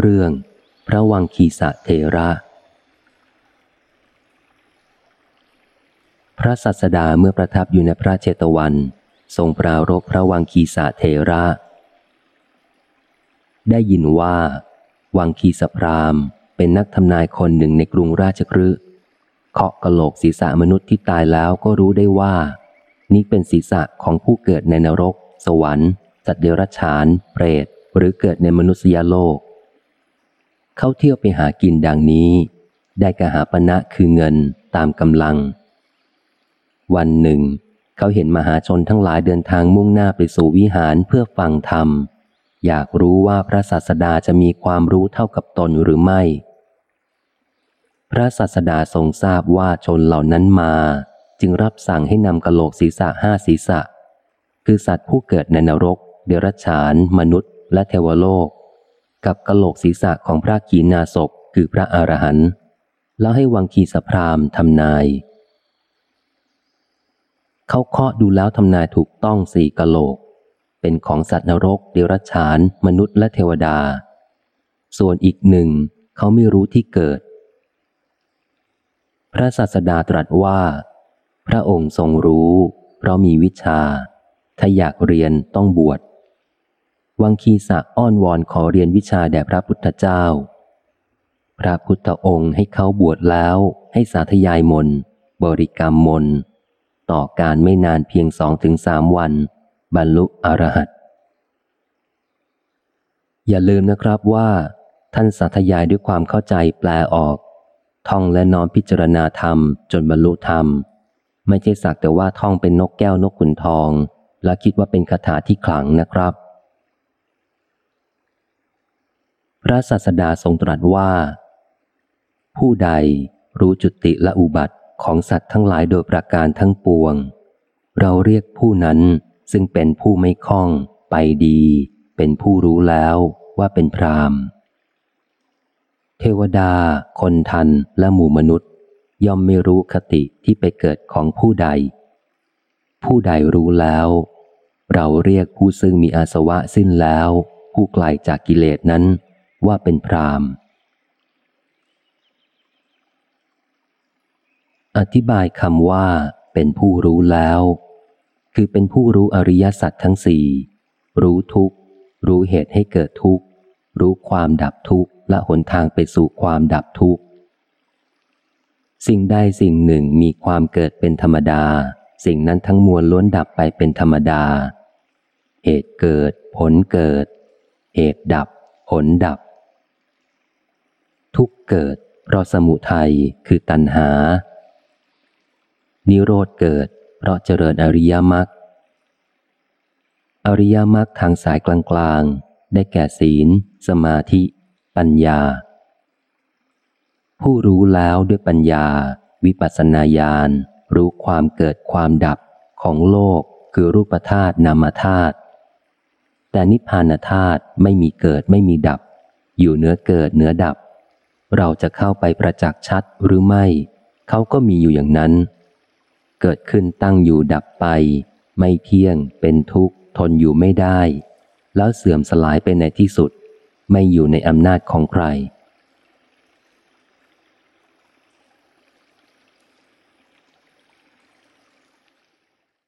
เรื่องพระวังคีสะเทระ พระสัสดาเมื่อประทับอยู่ในพระเจตวัน ทรงปรารบพระวังคีสะเทระ ได้ยินว่า วังคีสพรามเป็นนักทำนายคนหนึ่งในกรุงราชกฤห์เคาะกะโหลกศีรษะมนุษย์ที่ตายแล้วก็รู้ได้ว่า นี่เป็นศีรษะของผู้เกิดในนรก สวรรค์สัตว์เดรัจฉาน เปรต หรือเกิดในมนุษยโลก เขาเที่ยวไปหากินดังนี้ ได้กหาปณะคือเงินตามกำลัง วันหนึ่ง เขาเห็นมหาชนทั้งหลายเดินทางมุ่งหน้าไปสู่วิหารเพื่อฟังธรรม อยากรู้ว่าพระศาสดาจะมีความรู้เท่ากับตนหรือไม่ พระศาสดาทรงทราบว่าชนเหล่านั้นมา จึงรับสั่งให้นำกะโหลกศีรษะห้าศีรษะ คือสัตว์ผู้เกิดในนรก เดรัจฉาน มนุษย์ และเทวโลก กับกะโหลกศีรษะของพระกีนาศพคือพระอรหันต์แล้วให้วังคีสพรามทำนาย เขาเคาะดูแล้วทำนายถูกต้องสี่กะโหลก เป็นของสัตว์นรก เดรัจฉาน มนุษย์และเทวดา ส่วนอีกหนึ่ง เขาไม่รู้ที่เกิด พระศาสดาตรัสว่า พระองค์ทรงรู้ เพราะมีวิชา ถ้าอยากเรียนต้องบวช วังคีสะอ้อนวอนขอเรียนวิชาแด่พระพุทธเจ้า พระพุทธองค์ให้เขาบวชแล้วให้สาธยายมน บริกรรมมน ต่อการไม่นานเพียงสองถึงสามวัน บรรลุอรหัตอย่าลืมนะครับว่า ท่านสาธยายด้วยความเข้าใจแปลออก ท่องและน้อมพิจารณาธรรมจนบรรลุธรรม ไม่ใช่สักแต่ว่าท่องเป็นนกแก้วนกขุนทอง และคิดว่าเป็นคาถาที่ขลังนะครับ พ ระศาสดาทรงตรัสว่า ผู้ใดรู้จุติและอุบัติของสัตว์ทั้งหลายโดยประการทั้งปวง เราเรียกผู้นั้นซึ่งเป็นผู้ไม่คล่อง ไปดี เป็นผู้รู้แล้วว่าเป็นพรามเทวดา คนทันและหมู่มนุษย์ ย่อมไม่รู้คติที่ไปเกิดของผู้ใด ผู้ใดรู้แล้ว เราเรียกผู้ซึ่งมีอาสวะสิ้นแล้ว ผู้ไกลจากกิเลสนั้น ว่าเป็นพรามอธิบายคำว่า เป็นผู้รู้แล้ว คือเป็นผู้รู้อริยสัจทั้งสี่รู้ทุกข์รู้เหตุให้เกิดทุกข์รู้ความดับทุกข์และหนทางไปสู่ความดับทุกข์ สิ่งใดสิ่งหนึ่งมีความเกิดเป็นธรรมดา สิ่งนั้นทั้งมวลล้วนดับไปเป็นธรรมดา เหตุเกิด ผลเกิด เหตุดับ ผลดับ ทุกเกิด เพราะสมุทัยคือตัณหา นิโรธเกิด เพราะเจริญอริยมรรคอริยมรรคทางสายกลางๆ ได้แก่ศีล สมาธิ ปัญญา ผู้รู้แล้วด้วยปัญญา วิปัสสนาญาณรู้ความเกิดความดับของโลกคือรูปธาตุนามธาตุแต่นิพพานธาตุไม่มีเกิดไม่มีดับ อยู่เนื้อเกิดเนื้อดับ เราจะเข้าไปประจักษ์ชัดหรือไม่ เขาก็มีอยู่อย่างนั้น เกิดขึ้นตั้งอยู่ดับไป ไม่เที่ยง เป็นทุกข์ ทนอยู่ไม่ได้ แล้วเสื่อมสลายไปในที่สุด ไม่อยู่ในอำนาจของใคร